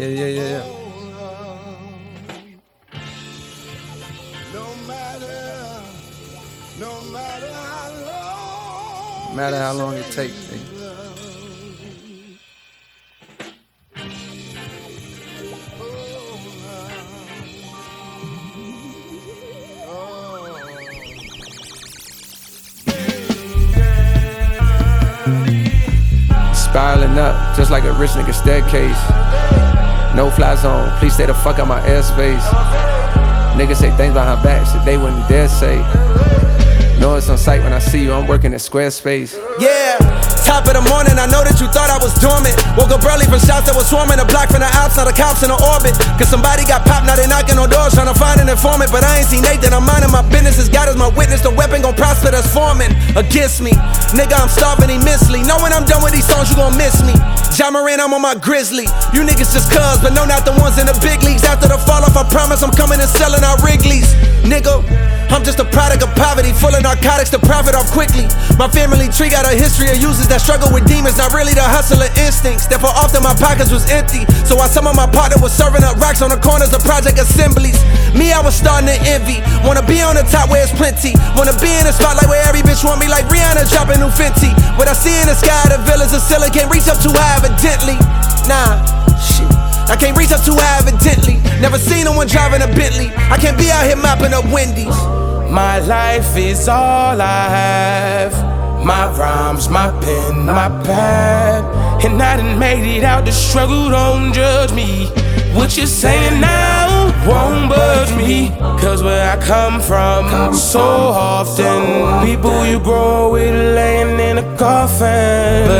Yeah, yeah, yeah, yeah. No matter, no matter how long. Matter how long it takes. me. Spiraling up, just like a rich nigga staircase. No fly zone, please stay the fuck out my airspace. Niggas say things behind backs that they wouldn't dare say. Know it's on sight when I see you, I'm working at Squarespace. Yeah, top of the morning, I know that you thought I was dormant. Woke up early from shots that was swarming. A block from the now the cops in the orbit. Cause somebody got popped, now they knocking on doors informant. But I ain't seen Nathan, I'm minding my business. As God is my witness, the weapon gon' prosper that's forming against me. Nigga, I'm starving immensely. Knowing I'm done with these songs, you gon' miss me. Ja Morant, I'm on my grizzly. You niggas just cuz, but no, not the ones in the big leagues. After the fall off, I promise I'm coming and selling out Wrigley's. Nigga, I'm just a product of poverty, full of narcotics to profit off quickly. My family tree got a history of users that struggle with demons, not really the hustler instincts. Therefore, often my pockets was empty. So while some of my partner was serving up rocks on the corners of project assemblies, me, I was starting to envy. Wanna be on the top where it's plenty. Wanna be in the spotlight where every bitch want me like Rihanna dropping new Fenty. What I see in the sky, the villas of Scylla can't reach up too high, evidently. Nah, shit. I can't reach up too high, evidently. Never seen no one driving a Bentley. I can't be out here mopping up Wendy's. My life is all I have. My rhymes, my pen, my pad. And I done made it out the struggle, don't judge me. What you're saying now won't budge me. Cause where I come from, so often, people you grow with laying in a coffin. But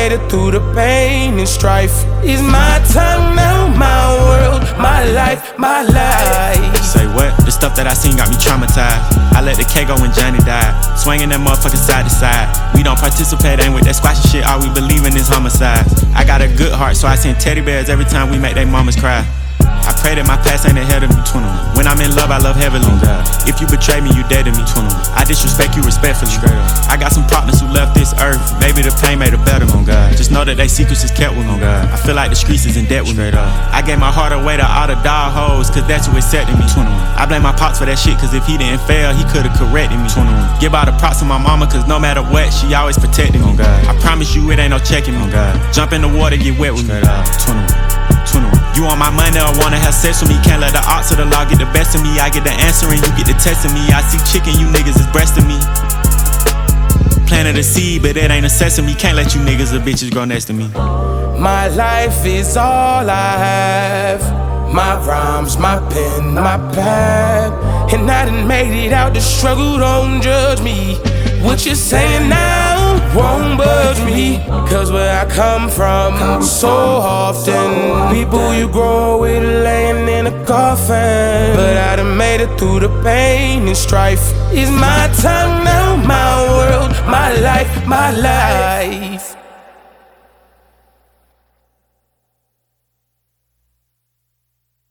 I made it through the pain and strife. It's my time now, my world, my life, my life. Say what? The stuff that I seen got me traumatized. I let the K go when Johnny died. Swinging that motherfucker side to side. We don't participate, ain't with that squashy shit. All we believe in is homicide. I got a good heart, so I send teddy bears every time we make they mamas cry. I pray that my past ain't ahead of me. 21. When I'm in love, I love heavily. If you betray me, you dead to me. 21. I disrespect you respectfully. I got earth. Maybe the pain made it better. On God. Just know that they secrets is kept with oh, me. God. I feel like the streets is in debt with me. I gave my heart away to all the dog hoes, cause that's who accepted me. 21. I blame my pops for that shit, cause if he didn't fail, he could've corrected me. 21. Give all the props to my mama, cause no matter what, she always protected me. On God. I promise you, it ain't no checking me. On God. Jump in the water, get wet with me. 21. 21. You want my money I wanna have sex with me? Can't let the odds of the law get the best of me. I get the answer and you get the testing me. I see chicken, you niggas is breasting me. Planted a seed, but it ain't a sesame. Can't let you niggas or bitches grow next to me. My life is all I have. My rhymes, my pen, my pad. And I done made it out the struggle, don't judge me. What you're saying now won't budge me. Cause where I come from, so often, people you grow with laying in a coffin. I done made it through the pain and strife. It's my time now, my world, my life, my life.